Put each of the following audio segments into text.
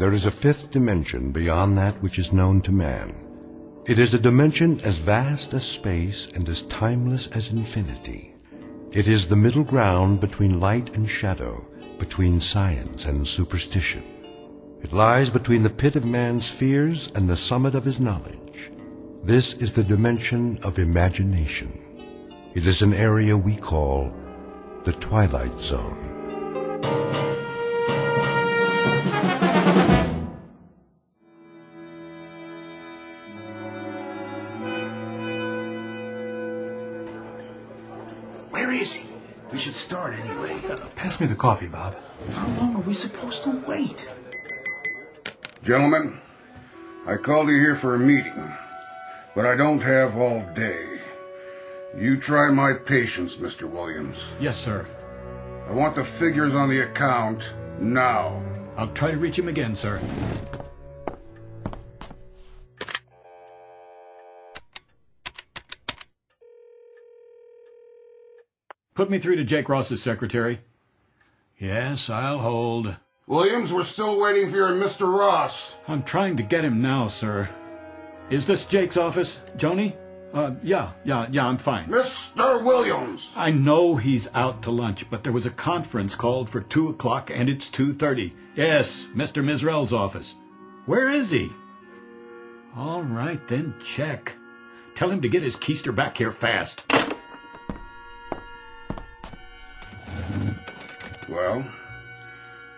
There is a fifth dimension beyond that which is known to man. It is a dimension as vast as space and as timeless as infinity. It is the middle ground between light and shadow, between science and superstition. It lies between the pit of man's fears and the summit of his knowledge. This is the dimension of imagination. It is an area we call the Twilight Zone. Pass me the coffee, Bob. How long are we supposed to wait? Gentlemen, I called you here for a meeting, but I don't have all day. You try my patience, Mr. Williams. Yes, sir. I want the figures on the account now. I'll try to reach him again, sir. Put me through to Jake Ross's secretary. Yes, I'll hold. Williams, we're still waiting for your Mr. Ross. I'm trying to get him now, sir. Is this Jake's office, Joni? Uh, yeah, yeah, yeah, I'm fine. Mr. Williams! I know he's out to lunch, but there was a conference called for two o'clock and it's two thirty. Yes, Mr. Misrell's office. Where is he? All right, then check. Tell him to get his keister back here fast. Well,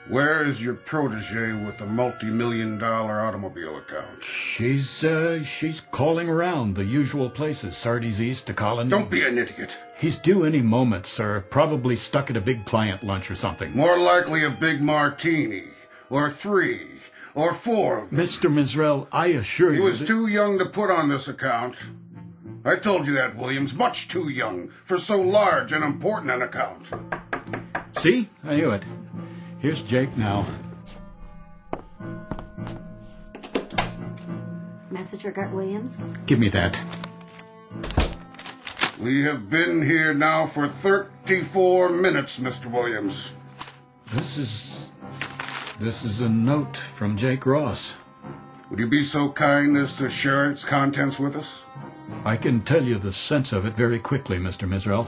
where is your protege with the multi-million dollar automobile account? She's, uh, she's calling around the usual places, Sardi's East to Colony. Don't be an idiot. He's due any moment, sir. Probably stuck at a big client lunch or something. More likely a big martini, or three, or four of them. Mr. Misrell, I assure He you. He was that- too young to put on this account. I told you that, Williams. Much too young for so large and important an account. See? I knew it. Here's Jake now. Message for Gart Williams? Give me that. We have been here now for 34 minutes, Mr. Williams. This is. This is a note from Jake Ross. Would you be so kind as to share its contents with us? I can tell you the sense of it very quickly, Mr. Misrell.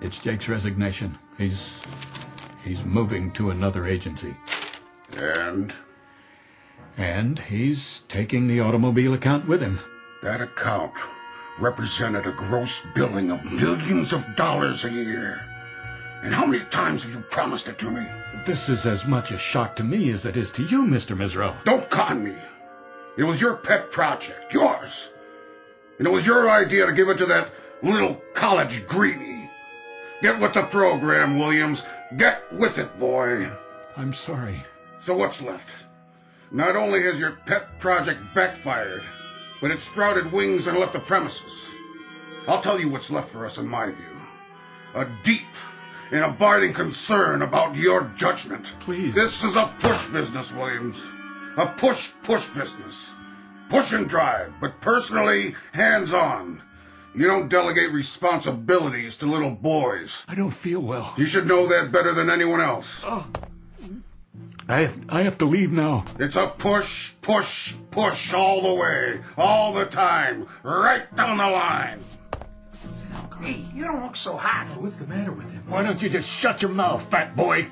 It's Jake's resignation. He's. He's moving to another agency. And And he's taking the automobile account with him. that account represented a gross billing of millions of dollars a year. And how many times have you promised it to me? This is as much a shock to me as it is to you, Mr. Misrell. Don't con me. It was your pet project, yours. And it was your idea to give it to that little college greenie. Get with the program, Williams. Get with it, boy. I'm sorry. So what's left? Not only has your pet project backfired, but it sprouted wings and left the premises. I'll tell you what's left for us in my view. A deep and abiding concern about your judgment. Please. This is a push business, Williams. A push-push business. Push and drive, but personally hands-on. You don't delegate responsibilities to little boys. I don't feel well. You should know that better than anyone else. Oh. I have, I have to leave now. It's a push, push, push all the way, all the time, right down the line. Hey, you don't look so hot. What's the matter with him? Why don't you just shut your mouth, fat boy?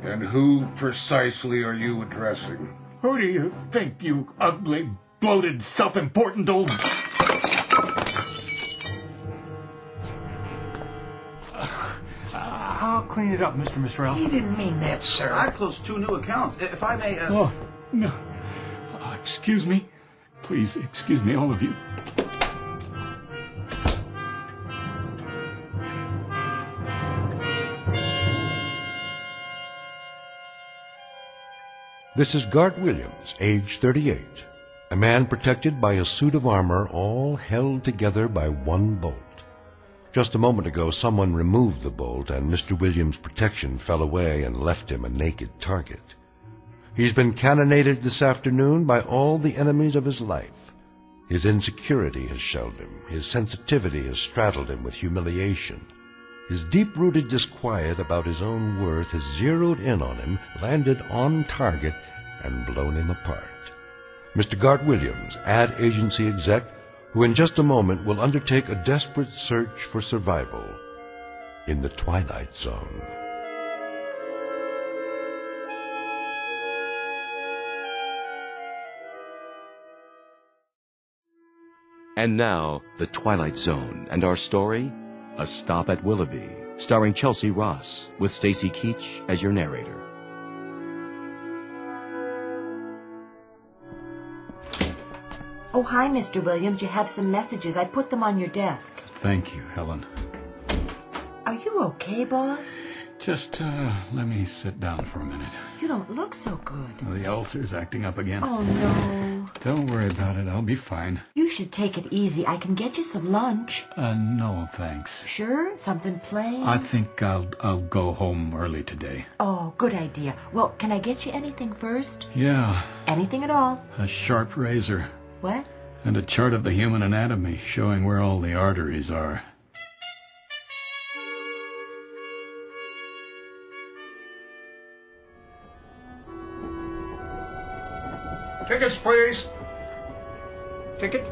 And who precisely are you addressing? Who do you think, you ugly, bloated, self-important old... clean it up, Mr. Misrell. He didn't mean that, sir. I closed two new accounts. If I may, uh, Oh, no. Oh, excuse me. Please, excuse me, all of you. This is Gart Williams, age 38, a man protected by a suit of armor all held together by one bolt. Just a moment ago, someone removed the bolt, and Mr. Williams' protection fell away and left him a naked target. He's been cannonaded this afternoon by all the enemies of his life. His insecurity has shelled him. His sensitivity has straddled him with humiliation. His deep-rooted disquiet about his own worth has zeroed in on him, landed on target, and blown him apart. Mr. Gart Williams, ad agency exec, who in just a moment will undertake a desperate search for survival in the Twilight Zone. And now, The Twilight Zone and our story, A Stop at Willoughby, starring Chelsea Ross, with Stacy Keach as your narrator. Oh, hi, Mr. Williams. You have some messages. I put them on your desk. Thank you, Helen. Are you okay, boss? Just uh, let me sit down for a minute. You don't look so good. The ulcer's acting up again. Oh, no. Don't worry about it. I'll be fine. You should take it easy. I can get you some lunch. Uh, no, thanks. Sure? Something plain? I think I'll I'll go home early today. Oh, good idea. Well, can I get you anything first? Yeah, Anything at all? a sharp razor What? and a chart of the human anatomy showing where all the arteries are. Tickets, please. Ticket?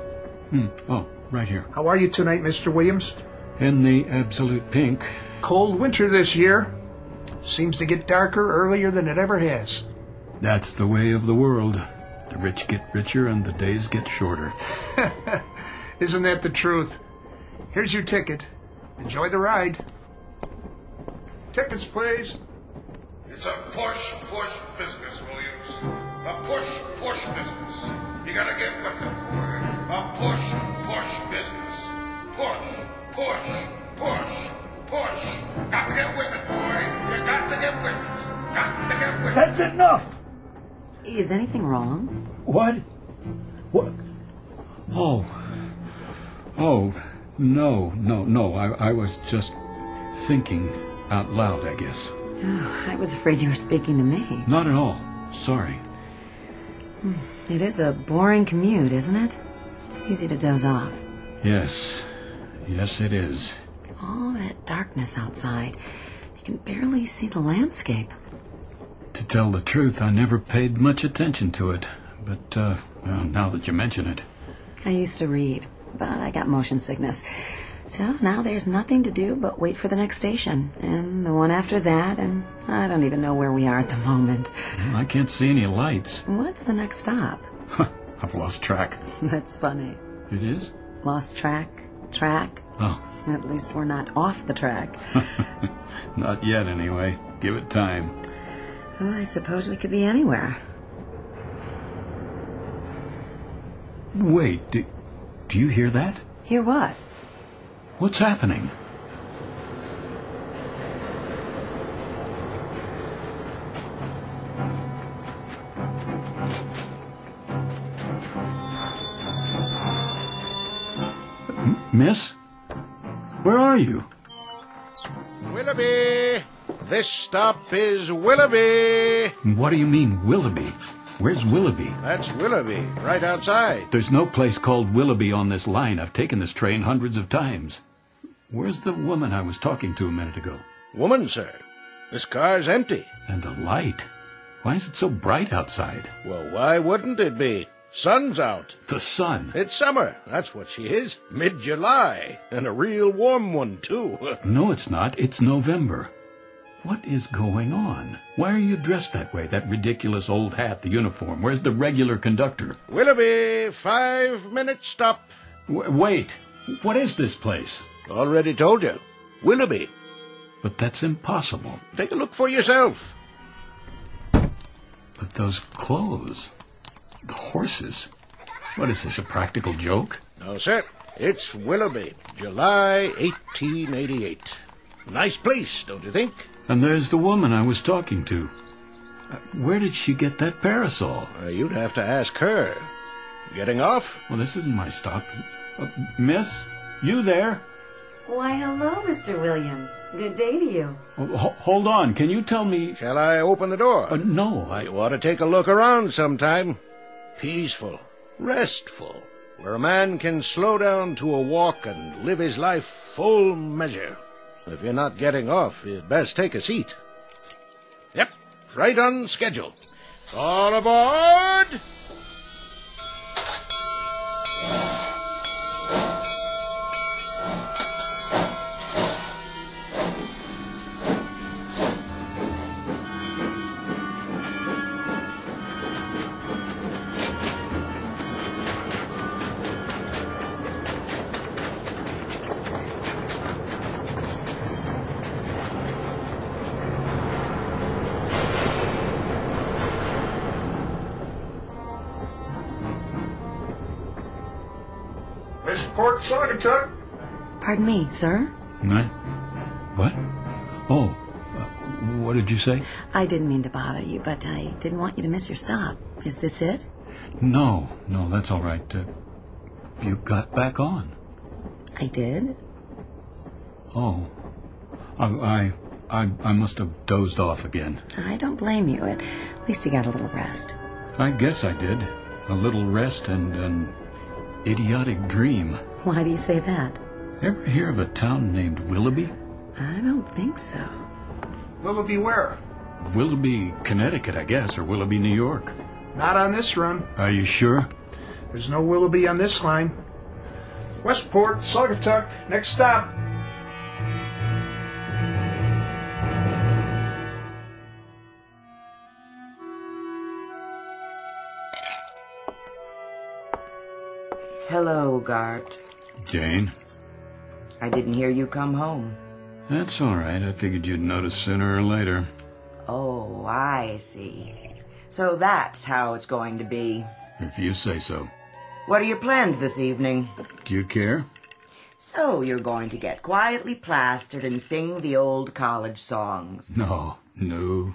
Hmm. Oh, right here. How are you tonight, Mr. Williams? In the absolute pink. Cold winter this year. Seems to get darker earlier than it ever has. That's the way of the world. The rich get richer and the days get shorter. Isn't that the truth? Here's your ticket. Enjoy the ride. Tickets, please. It's a push, push business, Williams. A push, push business. You gotta get with it, boy. A push, push business. Push, push, push, push. Got to get with it, boy. You got to get with it. Got to get with it. That's enough. Is anything wrong? What? What? Oh. Oh, no, no, no. I, I was just thinking out loud, I guess. Oh, I was afraid you were speaking to me. Not at all. Sorry. Hmm. It is a boring commute, isn't it? It's easy to doze off. Yes. Yes, it is. All that darkness outside. You can barely see the landscape. To tell the truth, I never paid much attention to it. But, uh, well, now that you mention it. I used to read, but I got motion sickness. So now there's nothing to do but wait for the next station, and the one after that, and I don't even know where we are at the moment. I can't see any lights. What's the next stop? I've lost track. That's funny. It is? Lost track, track. Oh, At least we're not off the track. not yet, anyway. Give it time. Oh, I suppose we could be anywhere. Wait, do, do you hear that? Hear what? What's happening? M- Miss? Where are you? Willoughby! This stop is Willoughby! What do you mean, Willoughby? Where's Willoughby? That's Willoughby, right outside. There's no place called Willoughby on this line. I've taken this train hundreds of times. Where's the woman I was talking to a minute ago? Woman, sir. This car's empty. And the light. Why is it so bright outside? Well, why wouldn't it be? Sun's out. The sun. It's summer. That's what she is. Mid July. And a real warm one, too. No, it's not. It's November. What is going on? Why are you dressed that way? That ridiculous old hat, the uniform. Where's the regular conductor? Willoughby, five minutes stop. W- wait. What is this place? Already told you. Willoughby. But that's impossible. Take a look for yourself. But those clothes. The horses. What is this, a practical joke? No, sir. It's Willoughby, July 1888. Nice place, don't you think? And there's the woman I was talking to. Where did she get that parasol? Uh, you'd have to ask her. Getting off? Well, this isn't my stop. Uh, miss? You there? Why, hello, Mr. Williams. Good day to you. Oh, ho- hold on. Can you tell me? Shall I open the door? Uh, no, I. You ought to take a look around sometime. Peaceful, restful, where a man can slow down to a walk and live his life full measure. If you're not getting off, you'd best take a seat. Yep, right on schedule. All aboard! Westport Saugatuck. Pardon me, sir? What? What? Oh, uh, what did you say? I didn't mean to bother you, but I didn't want you to miss your stop. Is this it? No, no, that's all right. Uh, you got back on. I did. Oh, I, I, I, I must have dozed off again. I don't blame you. At least you got a little rest. I guess I did. A little rest and an idiotic dream. Why do you say that? Ever hear of a town named Willoughby? I don't think so. Willoughby where? Willoughby, Connecticut, I guess, or Willoughby, New York. Not on this run. Are you sure? There's no Willoughby on this line. Westport, Saugatuck, next stop. Hello, Gart. Jane? I didn't hear you come home. That's all right. I figured you'd notice sooner or later. Oh, I see. So that's how it's going to be. If you say so. What are your plans this evening? Do you care? So you're going to get quietly plastered and sing the old college songs. No, no.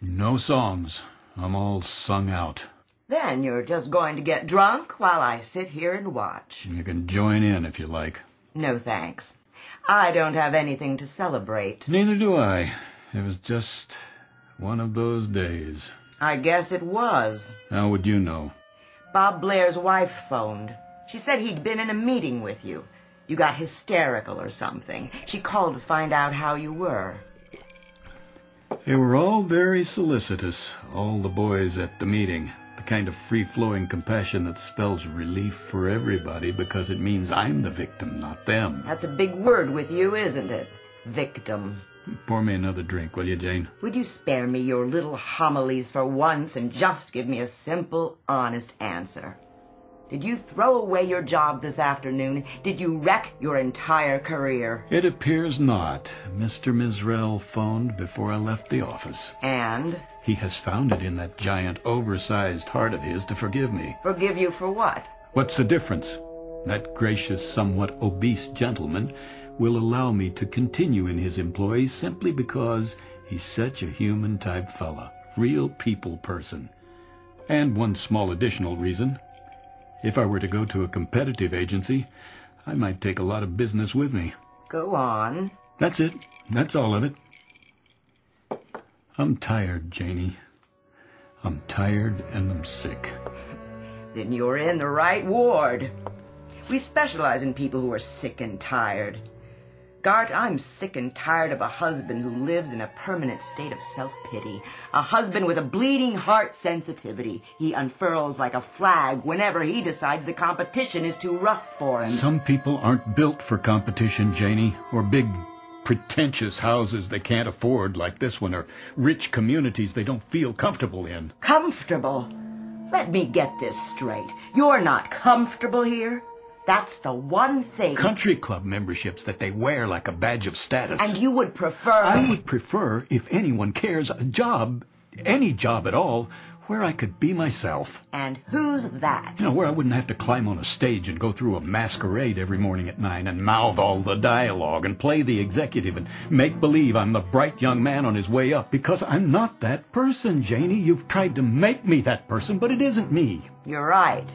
No songs. I'm all sung out. Then you're just going to get drunk while I sit here and watch. You can join in if you like. No thanks. I don't have anything to celebrate. Neither do I. It was just one of those days. I guess it was. How would you know? Bob Blair's wife phoned. She said he'd been in a meeting with you. You got hysterical or something. She called to find out how you were. They were all very solicitous, all the boys at the meeting. The kind of free flowing compassion that spells relief for everybody because it means I'm the victim, not them. That's a big word with you, isn't it? Victim. Pour me another drink, will you, Jane? Would you spare me your little homilies for once and just give me a simple, honest answer? Did you throw away your job this afternoon? Did you wreck your entire career? It appears not. Mr. Misrell phoned before I left the office. And? He has found it in that giant, oversized heart of his to forgive me. Forgive you for what? What's the difference? That gracious, somewhat obese gentleman will allow me to continue in his employ simply because he's such a human type fella. Real people person. And one small additional reason. If I were to go to a competitive agency, I might take a lot of business with me. Go on. That's it. That's all of it. I'm tired, Janie. I'm tired and I'm sick. Then you're in the right ward. We specialize in people who are sick and tired. Gart, I'm sick and tired of a husband who lives in a permanent state of self-pity. A husband with a bleeding heart sensitivity. He unfurls like a flag whenever he decides the competition is too rough for him. Some people aren't built for competition, Janie, or big pretentious houses they can't afford like this one, or rich communities they don't feel comfortable in. Comfortable? Let me get this straight. You're not comfortable here? That's the one thing. Country club memberships that they wear like a badge of status. And you would prefer. I would prefer, if anyone cares, a job, any job at all, where I could be myself. And who's that? You know, where I wouldn't have to climb on a stage and go through a masquerade every morning at nine and mouth all the dialogue and play the executive and make believe I'm the bright young man on his way up because I'm not that person, Janie. You've tried to make me that person, but it isn't me. You're right.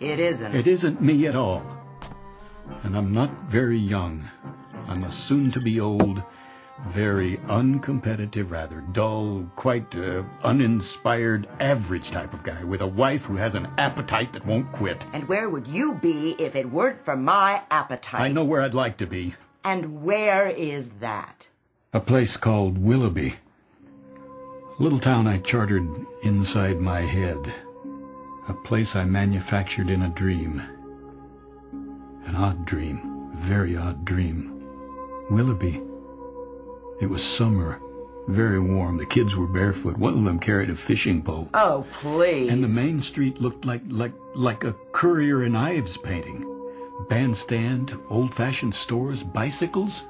It isn't. It isn't me at all. And I'm not very young. I'm a soon to be old, very uncompetitive, rather dull, quite uh, uninspired, average type of guy with a wife who has an appetite that won't quit. And where would you be if it weren't for my appetite? I know where I'd like to be. And where is that? A place called Willoughby. A little town I chartered inside my head. A place I manufactured in a dream. An odd dream. A very odd dream. Willoughby. It was summer. Very warm. The kids were barefoot. One of them carried a fishing pole. Oh, please. And the main street looked like like like a Currier and Ives painting. Bandstand, old-fashioned stores, bicycles.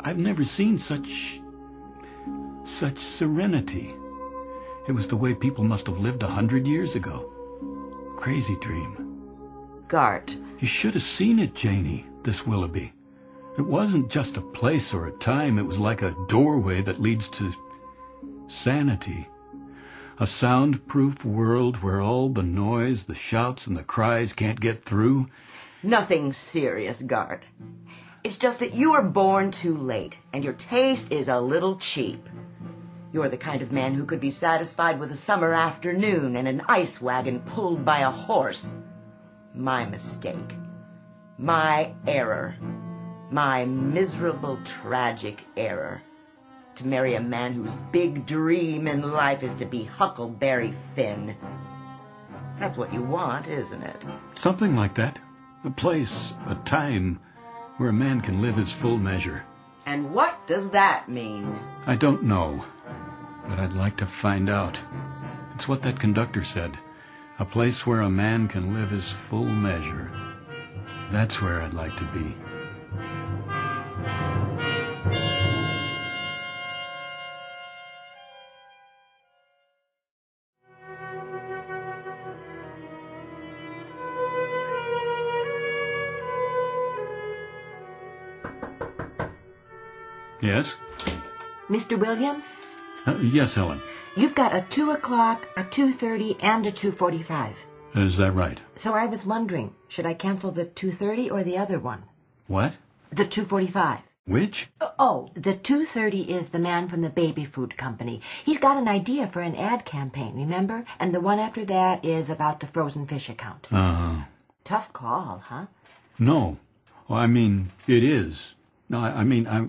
I've never seen such such serenity. It was the way people must have lived a hundred years ago. Crazy dream. Gart. You should have seen it, Janie, this Willoughby. It wasn't just a place or a time, it was like a doorway that leads to sanity. A soundproof world where all the noise, the shouts, and the cries can't get through. Nothing serious, Gart. It's just that you were born too late, and your taste is a little cheap. You're the kind of man who could be satisfied with a summer afternoon and an ice wagon pulled by a horse. My mistake. My error. My miserable, tragic error. To marry a man whose big dream in life is to be Huckleberry Finn. That's what you want, isn't it? Something like that. A place, a time, where a man can live his full measure. And what does that mean? I don't know, but I'd like to find out. It's what that conductor said. A place where a man can live his full measure. That's where I'd like to be. Yes? Mr. Williams, Uh, yes, Helen. you've got a 2 o'clock, a 2.30, and a 2.45. Is that right? So I was wondering, should I cancel the 2.30 or the other one? What? The 2.45. Which? Oh, the 2.30 is the man from the baby food company. He's got an idea for an ad campaign, remember? And the one after that is about the frozen fish account. Uh, Tough call, huh? no. Well, I mean, it is. No, I, I mean, I,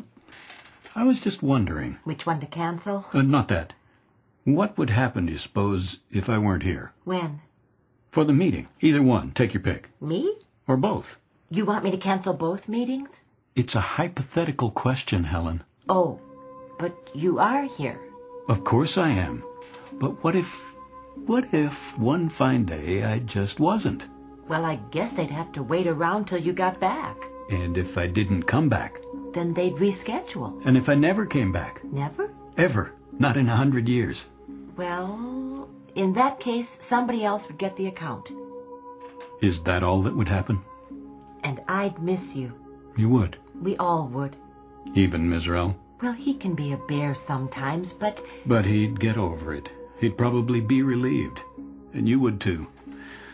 I was just wondering. Which one to cancel? Uh, not that. What would happen, do you suppose, if I weren't here? When? For the meeting. Either one. Take your pick. Me? Or both. You want me to cancel both meetings? It's a hypothetical question, Helen. Oh, but you are here. Of course I am. But what if... What if one fine day I just wasn't? Well, I guess they'd have to wait around till you got back. And if I didn't come back? Then they'd reschedule. And if I never came back? Never? Ever? Not in a hundred years. Well, in that case, somebody else would get the account. Is that all that would happen? And I'd miss you. You would. We all would. Even Misrell. Well, he can be a bear sometimes, but But he'd get over it. He'd probably be relieved. And you would too.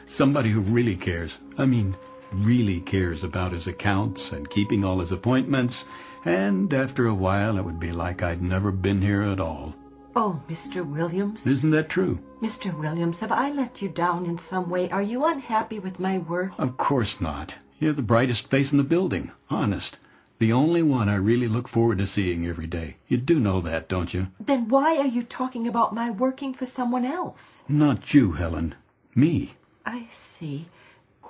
Somebody who really cares. I mean, really cares about his accounts and keeping all his appointments. And after a while, it would be like I'd never been here at all. oh, Mr. Williams. Isn't that true? Mr. Williams, have I let you down in some way? Are you unhappy with my work? Of course not. You're the brightest face in the building. Honest. The only one I really look forward to seeing every day. You do know that, don't you? Then why are you talking about my working for someone else? Not you, Helen. Me. I see.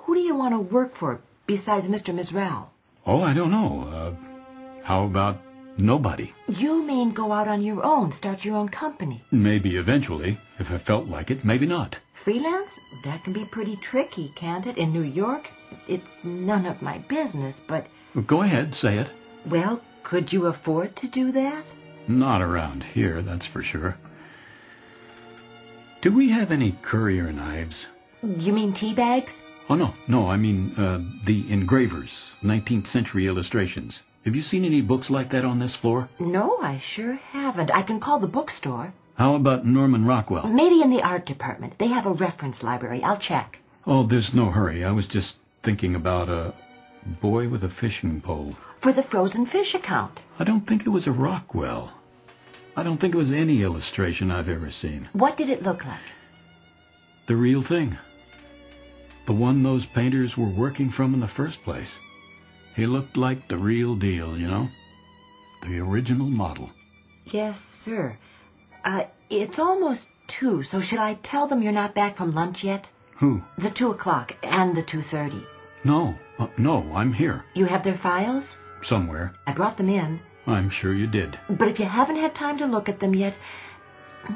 Who do you want to work for besides Mr. Misrell? Oh, I don't know. Uh, how about nobody? You mean go out on your own, start your own company? Maybe eventually, if I felt like it, maybe not. Freelance? That can be pretty tricky, can't it? In New York? It's none of my business, but, Go ahead, say it. well, could you afford to do that? Not around here, that's for sure. Do we have any Currier and Ives? You mean tea bags? Oh, no, no, I mean, uh, the engravers, 19th century illustrations. Have you seen any books like that on this floor? No, I sure haven't. I can call the bookstore. How about Norman Rockwell? Maybe in the art department. They have a reference library. I'll check. Oh, there's no hurry. I was just thinking about a boy with a fishing pole. For the frozen fish account. I don't think it was a Rockwell. I don't think it was any illustration I've ever seen. What did it look like? The real thing. The one those painters were working from in the first place. He looked like the real deal, you know? The original model. Yes, sir. Uh, it's almost two, so should I tell them you're not back from lunch yet? Who? The two o'clock and the two thirty. No, uh, no, I'm here. You have their files? Somewhere. I brought them in. I'm sure you did. But if you haven't had time to look at them yet,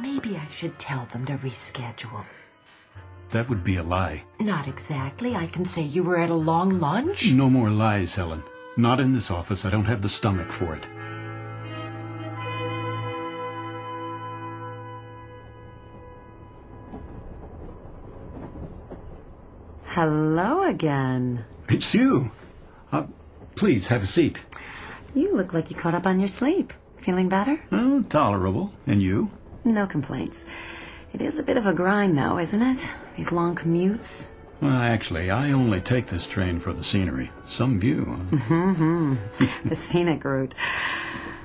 maybe I should tell them to reschedule. That would be a lie. Not exactly. I can say you were at a long lunch. No more lies, Helen. Not in this office. I don't have the stomach for it. Hello again. It's you. Uh, please have a seat. You look like you caught up on your sleep. Feeling better? Oh, tolerable. And you? No complaints. It is a bit of a grind, though, isn't it? These long commutes. Well, actually, I only take this train for the scenery. Some view. Mm-hmm. the scenic route.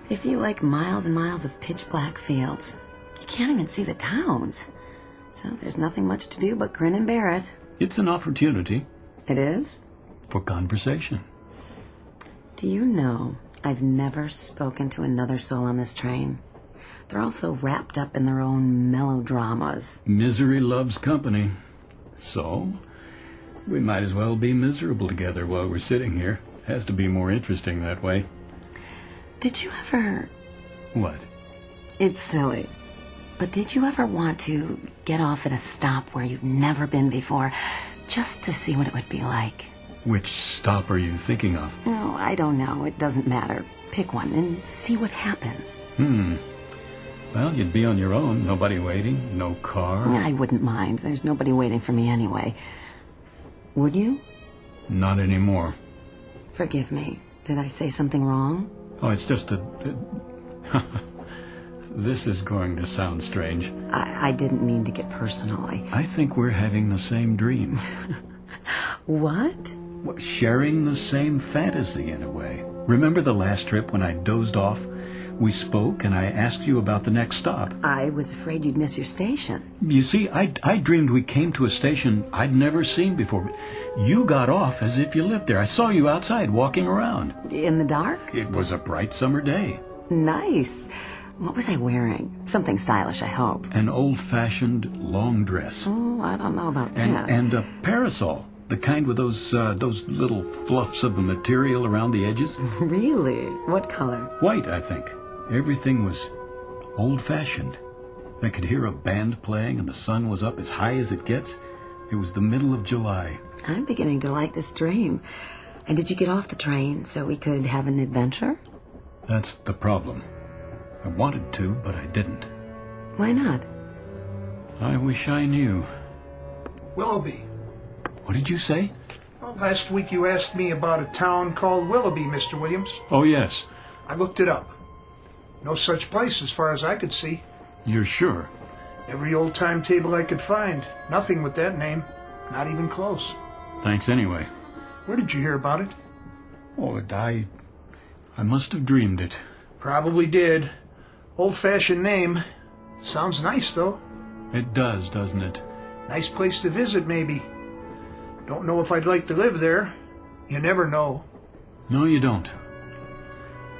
If you like miles and miles of pitch black fields, you can't even see the towns. So there's nothing much to do but grin and bear it. It's an opportunity. It is? For conversation. Do you know I've never spoken to another soul on this train? They're all so wrapped up in their own melodramas. Misery loves company. So, we might as well be miserable together while we're sitting here. Has to be more interesting that way. Did you ever. What? It's silly. But did you ever want to get off at a stop where you've never been before, just to see what it would be like? Which stop are you thinking of? Oh, I don't know. It doesn't matter. Pick one and see what happens. Hmm. Well, you'd be on your own. Nobody waiting. No car. I wouldn't mind. There's nobody waiting for me anyway. Would you? Not anymore. Forgive me. Did I say something wrong? Oh, it's just a. this is going to sound strange. I, I didn't mean to get personal. I, I think we're having the same dream. what? Well, sharing the same fantasy in a way. Remember the last trip when I dozed off? We spoke and I asked you about the next stop. I was afraid you'd miss your station. You see, I, I dreamed we came to a station I'd never seen before. You got off as if you lived there. I saw you outside walking around. In the dark? It was a bright summer day. Nice. What was I wearing? Something stylish, I hope. An old-fashioned long dress. Oh, I don't know about and, that. And a parasol. The kind with those uh, those little fluffs of the material around the edges. really? What color? White, I think. Everything was old-fashioned. I could hear a band playing, and the sun was up as high as it gets. It was the middle of July. I'm beginning to like this dream. And did you get off the train so we could have an adventure? That's the problem. I wanted to, but I didn't. Why not? I wish I knew. Willoughby. What did you say? Well, last week you asked me about a town called Willoughby, Mr. Williams. Oh, yes. I looked it up. No such place as far as I could see. You're sure? Every old timetable I could find. Nothing with that name. Not even close. Thanks anyway. Where did you hear about it? Oh, I. I must have dreamed it. Probably did. Old fashioned name. Sounds nice, though. It does, doesn't it? Nice place to visit, maybe. Don't know if I'd like to live there. You never know. No, you don't.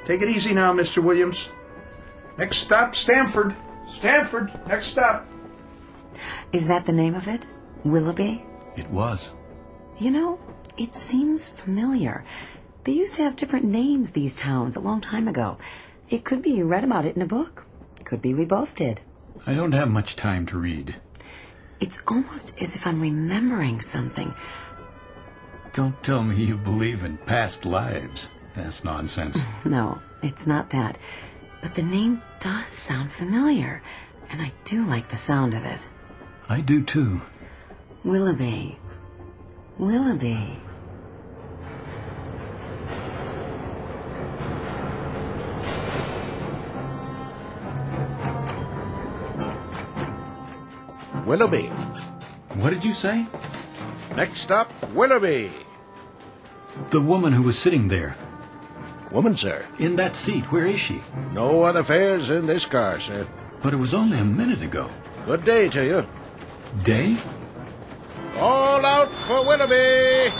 Take it easy now, Mr. Williams. Next stop, Stamford. Stamford, next stop. Is that the name of it? Willoughby? It was. You know, it seems familiar. They used to have different names, these towns, a long time ago. It could be you read about it in a book. Could be we both did. I don't have much time to read. It's almost as if I'm remembering something. Don't tell me you believe in past lives. That's nonsense. No, it's not that. But the name does sound familiar, and I do like the sound of it. I do too. Willoughby. Willoughby. Willoughby. What did you say? Next up, Willoughby. The woman who was sitting there. Woman, sir. In that seat, where is she? No other fares in this car, sir. But it was only a minute ago. Good day to you. Day? All out for Willoughby!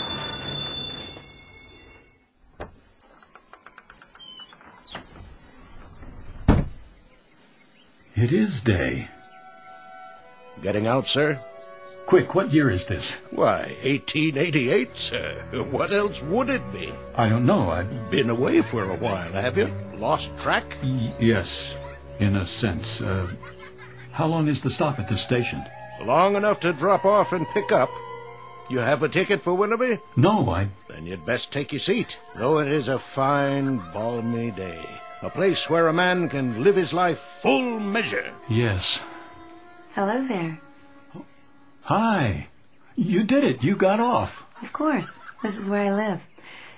It is day. Getting out, sir? Quick, what year is this? Why, 1888, sir. What else would it be? I don't know. I've Been away for a while, have you? Lost track? Y- yes, in a sense. Uh, how long is the stop at this station? Long enough to drop off and pick up. You have a ticket for Willoughby? No, I. Then you'd best take your seat. Though it is a fine, balmy day. A place where a man can live his life full measure. Yes. Hello there. Hi. You did it. You got off. Of course. This is where I live.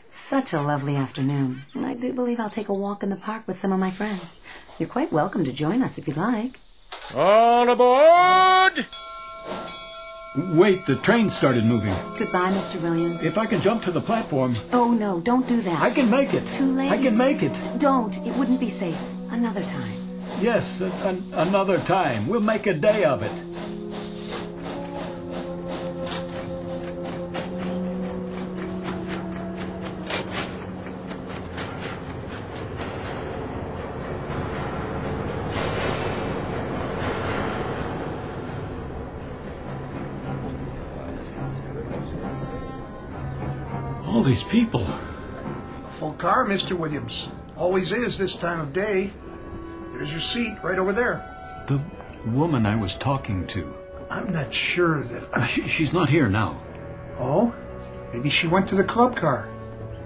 Such a lovely afternoon. And I do believe I'll take a walk in the park with some of my friends. You're quite welcome to join us if you'd like. All aboard! Wait, the train started moving. Goodbye, Mr. Williams. If I can jump to the platform, Oh, no, don't do that. I can make it. Too late. I can make it. Don't. It wouldn't be safe. Another time. Yes, an- another time. We'll make a day of it. All these people. A full car, Mr. Williams. Always is this time of day. There's your seat right over there. The woman I was talking to. I'm not sure that. Uh, She, she's not here now. Oh? Maybe she went to the club car.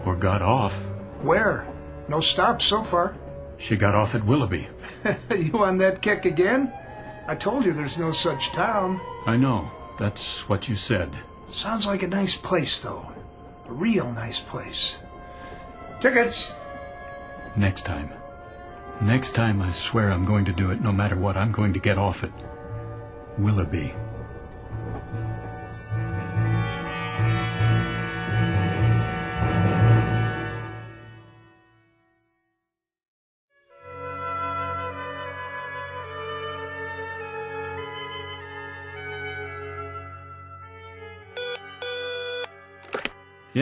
Or got off. Where? No stops so far. She got off at Willoughby. you on that kick again? I told you there's no such town. I know. That's what you said. Sounds like a nice place, though. A real nice place. Tickets. Next time. Next time, I swear I'm going to do it no matter what. I'm going to get off it. Willoughby.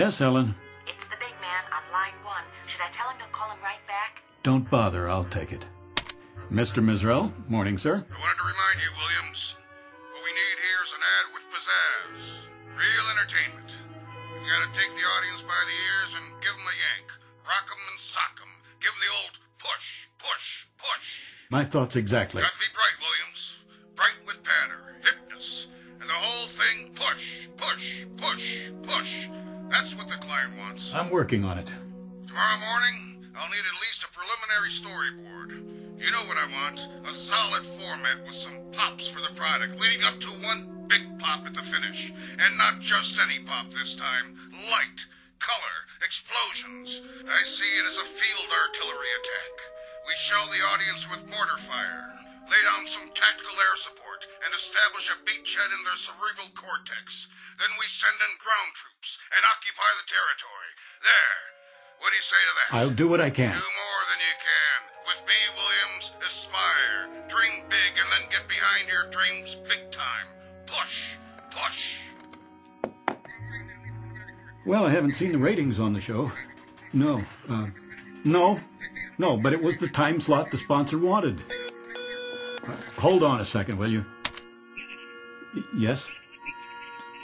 Yes, Ellen. It's the big man on line one. Should I tell him to call him right back? Don't bother. I'll take it. Mr. Misrell, morning, sir. I wanted to remind you, Williams, what we need here is an ad with pizzazz. Real entertainment. We've got to take the audience by the ears and give them a yank. Rock 'em and sock 'em. Give 'em the old push, push, push. My thoughts exactly. Working on it. Tomorrow morning, I'll need at least a preliminary storyboard. You know what I want a solid format with some pops for the product, leading up to one big pop at the finish. And not just any pop this time light, color, explosions. I see it as a field artillery attack. We shell the audience with mortar fire, lay down some tactical air support, and establish a beachhead in their cerebral cortex. Then we send in ground troops and occupy the territory. There. What do you say to that? I'll do what I can. Do more than you can. With me, Williams, aspire, dream big, and then get behind your dreams big time. Push, push. Well, I haven't seen the ratings on the show. No. Uh, no. No, but it was the time slot the sponsor wanted. Hold on a second, will you? Yes?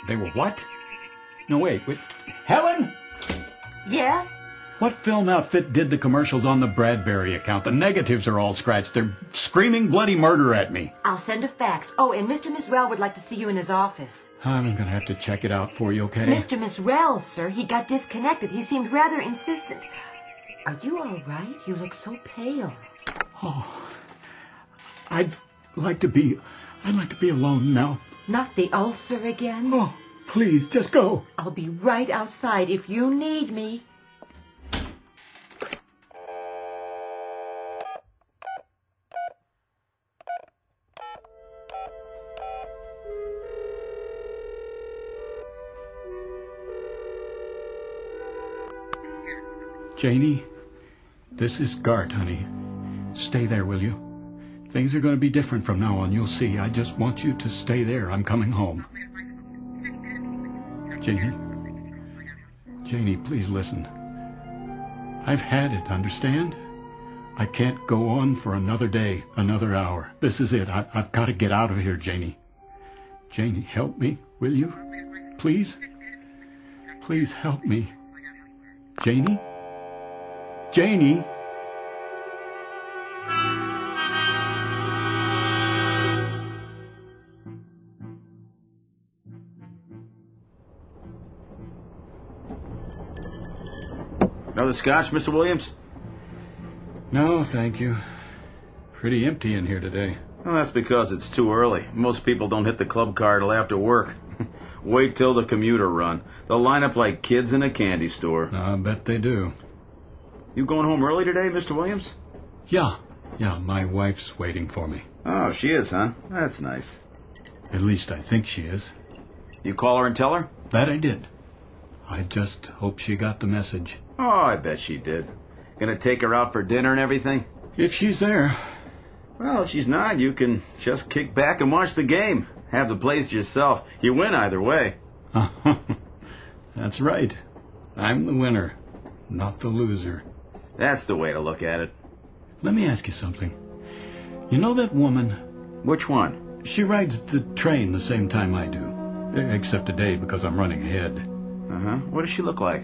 They were what? No, wait, wait. Helen! Yes? What film outfit did the commercials on the Bradbury account? The negatives are all scratched. They're screaming bloody murder at me. I'll send a fax. Oh, and Mr. Misrell would like to see you in his office. I'm going to have to check it out for you, okay? Mr. Misrell, sir, he got disconnected. He seemed rather insistent. Are you all right? You look so pale. Oh, I'd like to be. I'd like to be alone now. Not the ulcer again? Oh, please, just go. I'll be right outside if you need me. Janie, this is Gart, honey. Stay there, will you? Things are going to be different from now on, you'll see. I just want you to stay there. I'm coming home. Janie? Janie, please listen. I've had it, understand? I can't go on for another day, another hour. This is it. I, I've got to get out of here, Janie. Janie, help me, will you? Please? Please help me. Janie? Janie? Another scotch, Mr. Williams? No, thank you. Pretty empty in here today. Well, that's because it's too early. Most people don't hit the club car till after work. Wait till the commuter run. They'll line up like kids in a candy store. I bet they do. You going home early today, Mr. Williams? Yeah, yeah, my wife's waiting for me. Oh, she is, huh? That's nice. At least I think she is. You call her and tell her? That I did. I just hope she got the message. Oh, I bet she did. Gonna take her out for dinner and everything? If she's there. Well, if she's not, you can just kick back and watch the game. Have the place to yourself. You win either way. That's right. I'm the winner, not the loser. That's the way to look at it. Let me ask you something. You know that woman? Which one? She rides the train the same time I do. Except today because I'm running ahead. Uh huh. What does she look like?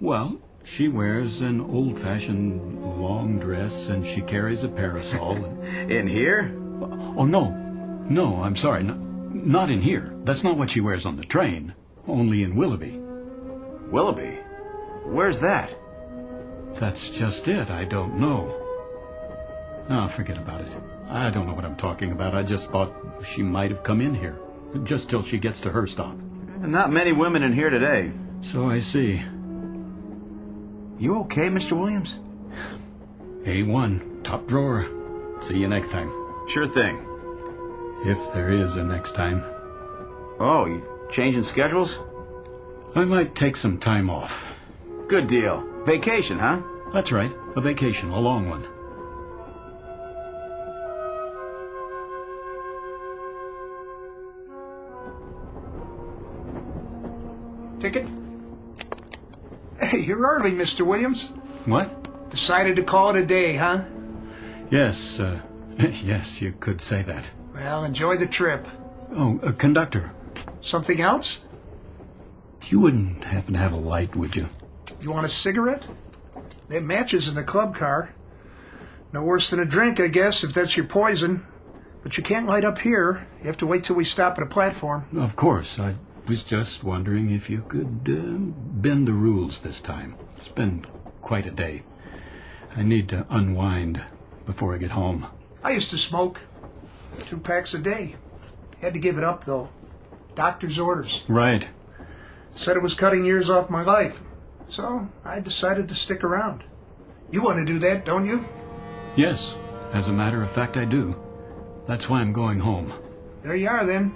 Well, she wears an old fashioned long dress and she carries a parasol. in here? Uh, oh, no. No, I'm sorry. No, not in here. That's not what she wears on the train. Only in Willoughby. Willoughby? Where's that? That's just it. I don't know. Oh, forget about it. I don't know what I'm talking about. I just thought she might have come in here. Just till she gets to her stop. Not many women in here today. So I see. You okay, Mr. Williams? A1. Top drawer. See you next time. Sure thing. If there is a next time. Oh, you changing schedules? I might take some time off. Good deal. Vacation, huh? That's right. A vacation, a long one. Ticket? Hey, you're early, Mr. Williams. What? Decided to call it a day, huh? Yes, uh, yes, you could say that. Well, enjoy the trip. Oh, uh, conductor. Something else? You wouldn't happen to have a light, would you? You want a cigarette? They have matches in the club car. No worse than a drink, I guess, if that's your poison. But you can't light up here. You have to wait till we stop at a platform. Of course. I was just wondering if you could uh, bend the rules this time. It's been quite a day. I need to unwind before I get home. I used to smoke two packs a day. Had to give it up, though. Doctor's orders. Right. Said it was cutting years off my life. So I decided to stick around. You want to do that, don't you? Yes. As a matter of fact, I do. That's why I'm going home. There you are, then.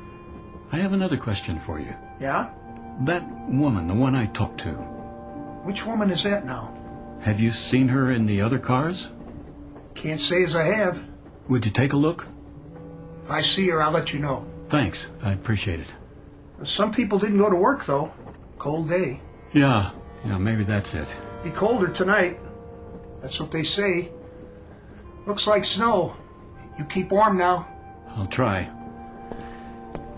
I have another question for you. Yeah? That woman, the one I talked to. Which woman is that now? Have you seen her in the other cars? Can't say as I have. Would you take a look? If I see her, I'll let you know. Thanks. I appreciate it. Some people didn't go to work, though. Cold day. Yeah, yeah, maybe that's it. Be colder tonight. That's what they say. Looks like snow. You keep warm now. I'll try.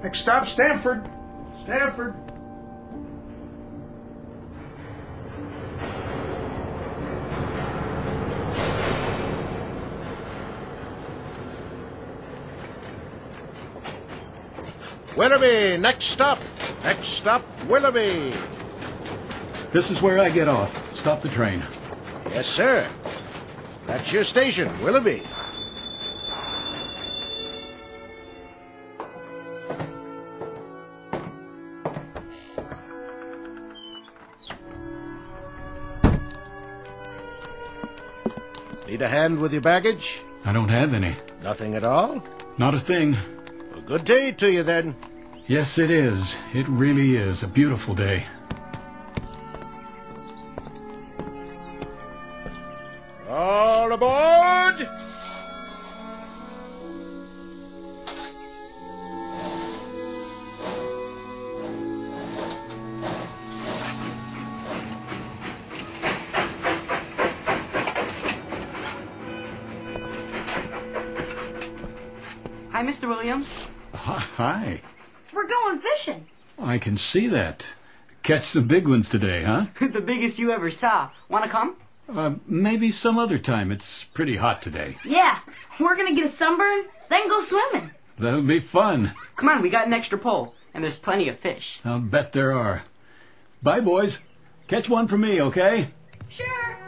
Next stop, Stamford. Stamford. Willoughby, next stop. Next stop, Willoughby. This is where I get off. Stop the train. Yes, sir. That's your station, Willoughby. Need a hand with your baggage? I don't have any. Nothing at all? Not a thing. A good day to you, then. Yes, it is. It really is. A beautiful day. All aboard! Williams. Hi. We're going fishing. I can see that. Catch some big ones today, huh? the biggest you ever saw. Want to come? Uh, maybe some other time. It's pretty hot today. Yeah, we're gonna get a sunburn, then go swimming. That'll be fun. Come on, we got an extra pole, and there's plenty of fish. I'll bet there are. Bye, boys. Catch one for me, okay? Sure.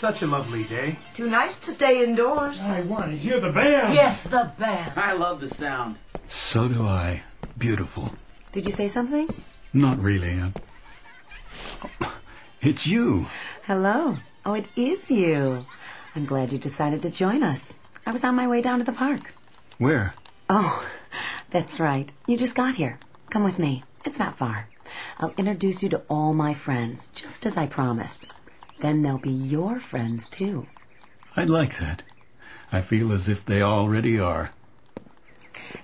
Such a lovely day. Too nice to stay indoors. I want to hear the band. Yes, the band. I love the sound. So do I. Beautiful. Did you say something? Not really. Uh... It's you. Hello. Oh, it is you. I'm glad you decided to join us. I was on my way down to the park. Where? Oh, that's right. You just got here. Come with me. It's not far. I'll introduce you to all my friends, just as I promised. Then they'll be your friends, too. I'd like that. I feel as if they already are.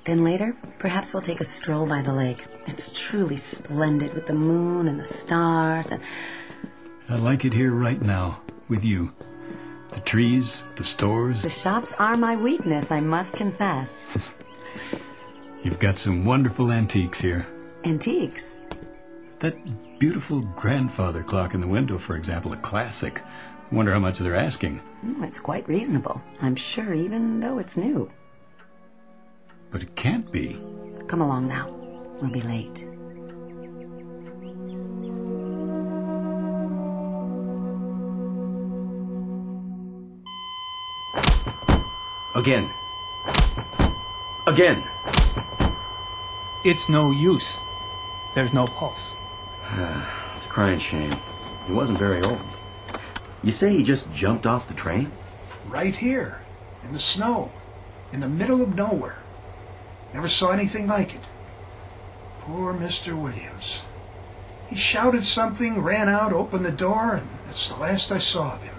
Then later, perhaps we'll take a stroll by the lake. It's truly splendid with the moon and the stars and. I like it here right now, with you. The trees, the stores. The shops are my weakness, I must confess. You've got some wonderful antiques here. Antiques? That beautiful grandfather clock in the window, for example, a classic. Wonder how much they're asking. Mm, it's quite reasonable, I'm sure, even though it's new. But it can't be. Come along now. We'll be late. Again. Again. It's no use. There's no pulse. It's a crying shame. He wasn't very old. You say he just jumped off the train? Right here, in the snow, in the middle of nowhere. Never saw anything like it. Poor Mr. Williams. He shouted something, ran out, opened the door, and that's the last I saw of him.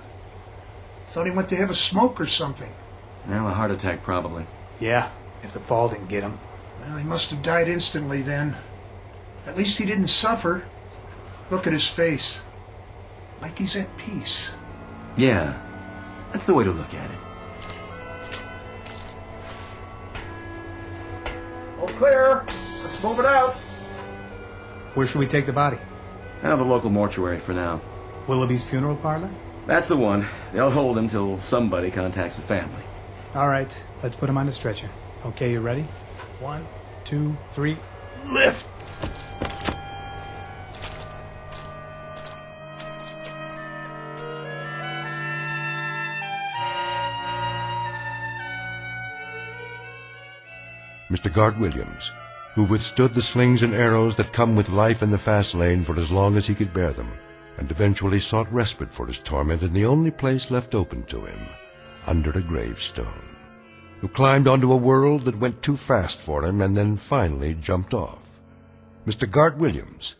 Thought he went to have a smoke or something. Well, a heart attack probably. Yeah, if the fall didn't get him. Well, he must have died instantly then. At least he didn't suffer. Look at his face. Like he's at peace. Yeah, that's the way to look at it. All clear. Let's move it out. Where should we take the body? Now the local mortuary for now. Willoughby's funeral parlor? That's the one. They'll hold him till somebody contacts the family. All right, let's put him on the stretcher. Okay, you ready? One, two, three, lift! Mr. Gart Williams, who withstood the slings and arrows that come with life in the fast lane for as long as he could bear them, and eventually sought respite for his torment in the only place left open to him, under a gravestone, who climbed onto a world that went too fast for him and then finally jumped off. Mr. Gart Williams,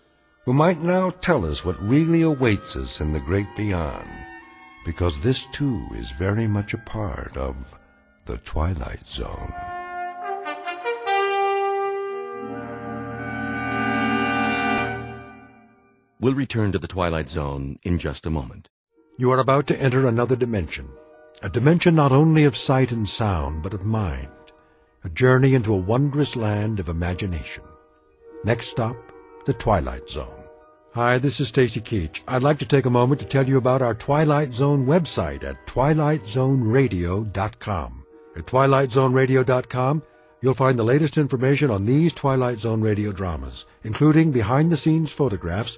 who might now tell us what really awaits us in the great beyond, because this too is very much a part of the Twilight Zone. We'll return to the Twilight Zone in just a moment. You are about to enter another dimension, a dimension not only of sight and sound, but of mind, a journey into a wondrous land of imagination. Next stop, the Twilight Zone. Hi, this is Stacy Keach. I'd like to take a moment to tell you about our Twilight Zone website at twilightzoneradio.com. At twilightzoneradio.com, you'll find the latest information on these Twilight Zone radio dramas, including behind-the-scenes photographs,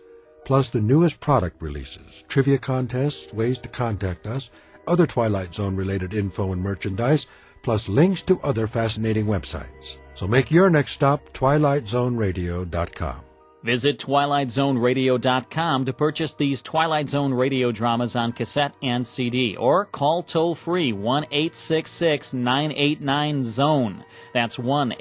plus the newest product releases, trivia contests, ways to contact us, other Twilight Zone related info and merchandise, plus links to other fascinating websites. So make your next stop twilightzoneradio.com. Visit TwilightZoneRadio.com to purchase these Twilight Zone radio dramas on cassette and CD, or call toll free 1 866 989 Zone. That's 1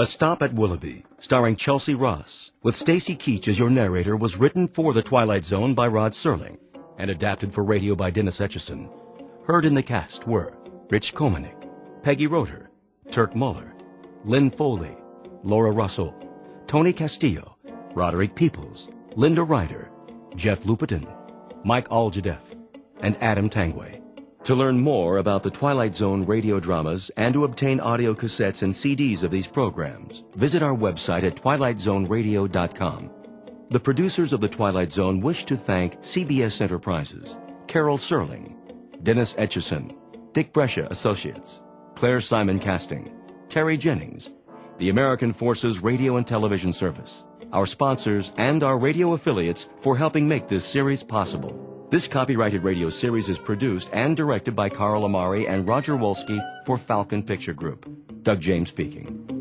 A Stop at Willoughby starring Chelsea Ross, with Stacy Keach as your narrator, was written for The Twilight Zone by Rod Serling and adapted for radio by Dennis Etchison. Heard in the cast were Rich Komenich, Peggy Roeder, Turk Muller, Lynn Foley, Laura Russell, Tony Castillo, Roderick Peoples, Linda Ryder, Jeff Lupetin, Mike Aljadeff, and Adam Tangway. To learn more about the Twilight Zone radio dramas and to obtain audio cassettes and CDs of these programs, visit our website at twilightzoneradio.com. The producers of The Twilight Zone wish to thank CBS Enterprises, Carol Serling, Dennis Etchison, Dick Brescia Associates, Claire Simon Casting, Terry Jennings, the American Forces Radio and Television Service, our sponsors, and our radio affiliates for helping make this series possible. This copyrighted radio series is produced and directed by Carl Amari and Roger Wolski for Falcon Picture Group. Doug James speaking.